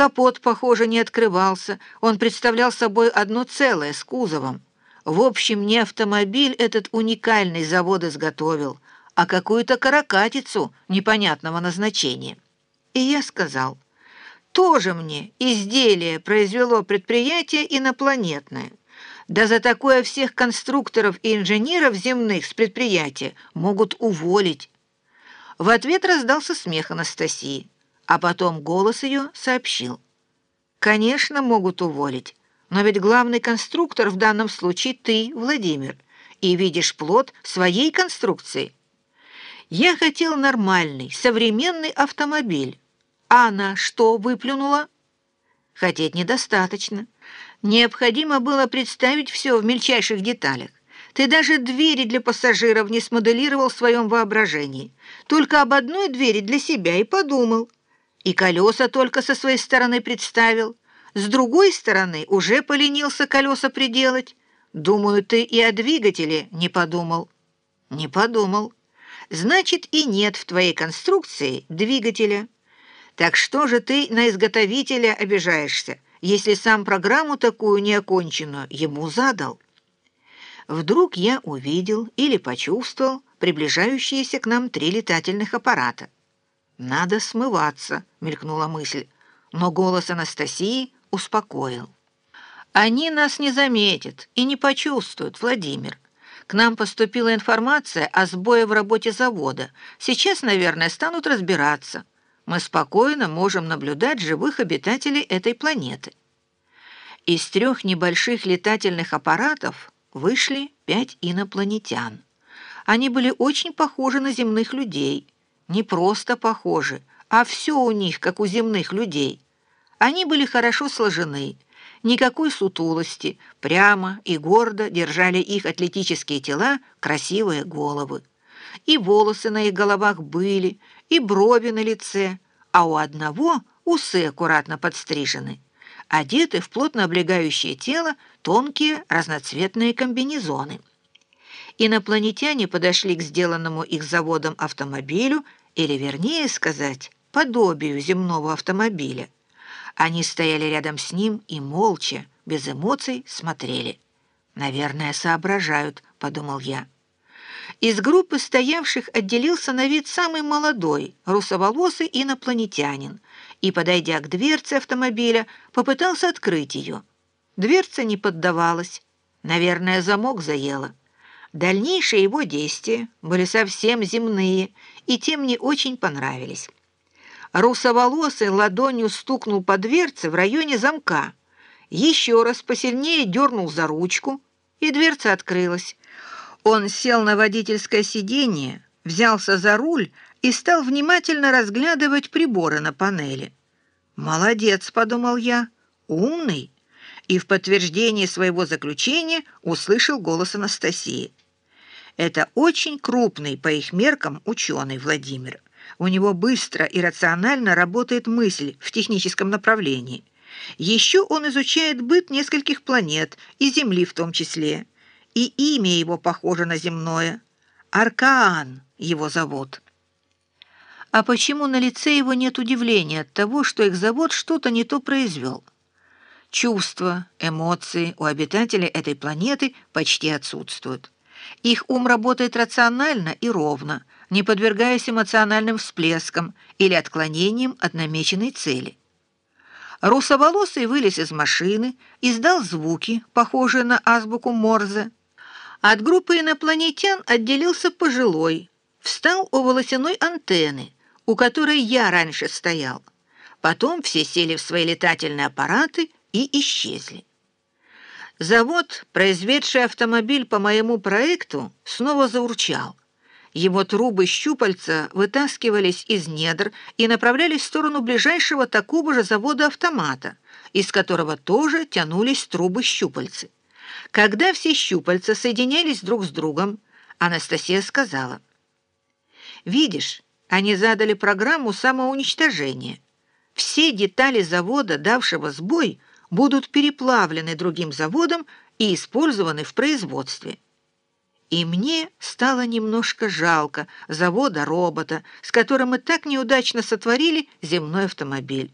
Капот, похоже, не открывался, он представлял собой одно целое с кузовом. В общем, не автомобиль этот уникальный завод изготовил, а какую-то каракатицу непонятного назначения. И я сказал, тоже мне изделие произвело предприятие инопланетное. Да за такое всех конструкторов и инженеров земных с предприятия могут уволить. В ответ раздался смех Анастасии, а потом голос ее сообщил. «Конечно, могут уволить, но ведь главный конструктор в данном случае ты, Владимир, и видишь плод своей конструкции. Я хотел нормальный, современный автомобиль, а она что выплюнула? Хотеть недостаточно». Необходимо было представить все в мельчайших деталях. Ты даже двери для пассажиров не смоделировал в своем воображении. Только об одной двери для себя и подумал. И колеса только со своей стороны представил. С другой стороны уже поленился колеса приделать. Думаю, ты и о двигателе не подумал. Не подумал. Значит, и нет в твоей конструкции двигателя. Так что же ты на изготовителя обижаешься? если сам программу такую неоконченную ему задал. Вдруг я увидел или почувствовал приближающиеся к нам три летательных аппарата. «Надо смываться», — мелькнула мысль, но голос Анастасии успокоил. «Они нас не заметят и не почувствуют, Владимир. К нам поступила информация о сбое в работе завода. Сейчас, наверное, станут разбираться мы спокойно можем наблюдать живых обитателей этой планеты. Из трех небольших летательных аппаратов вышли пять инопланетян. Они были очень похожи на земных людей. Не просто похожи, а все у них, как у земных людей. Они были хорошо сложены, никакой сутулости, прямо и гордо держали их атлетические тела красивые головы. И волосы на их головах были, и брови на лице, а у одного усы аккуратно подстрижены. Одеты в плотно облегающее тело тонкие разноцветные комбинезоны. Инопланетяне подошли к сделанному их заводом автомобилю, или, вернее сказать, подобию земного автомобиля. Они стояли рядом с ним и молча, без эмоций, смотрели. «Наверное, соображают», — подумал я. Из группы стоявших отделился на вид самый молодой, русоволосый инопланетянин, и, подойдя к дверце автомобиля, попытался открыть ее. Дверца не поддавалась. Наверное, замок заело. Дальнейшие его действия были совсем земные, и тем не очень понравились. Русоволосый ладонью стукнул по дверце в районе замка, еще раз посильнее дернул за ручку, и дверца открылась. Он сел на водительское сиденье, взялся за руль и стал внимательно разглядывать приборы на панели. «Молодец», — подумал я, — «умный». И в подтверждение своего заключения услышал голос Анастасии. «Это очень крупный, по их меркам, ученый Владимир. У него быстро и рационально работает мысль в техническом направлении. Еще он изучает быт нескольких планет, и Земли в том числе» и имя его похоже на земное. Аркаан его зовут. А почему на лице его нет удивления от того, что их завод что-то не то произвел? Чувства, эмоции у обитателей этой планеты почти отсутствуют. Их ум работает рационально и ровно, не подвергаясь эмоциональным всплескам или отклонениям от намеченной цели. Русоволосый вылез из машины, издал звуки, похожие на азбуку Морзе, от группы инопланетян отделился пожилой, встал у волосяной антенны, у которой я раньше стоял. Потом все сели в свои летательные аппараты и исчезли. Завод, произведший автомобиль по моему проекту, снова заурчал. Его трубы щупальца вытаскивались из недр и направлялись в сторону ближайшего такого же завода-автомата, из которого тоже тянулись трубы щупальцы. Когда все щупальца соединялись друг с другом, Анастасия сказала, «Видишь, они задали программу самоуничтожения. Все детали завода, давшего сбой, будут переплавлены другим заводом и использованы в производстве». И мне стало немножко жалко завода-робота, с которым мы так неудачно сотворили земной автомобиль.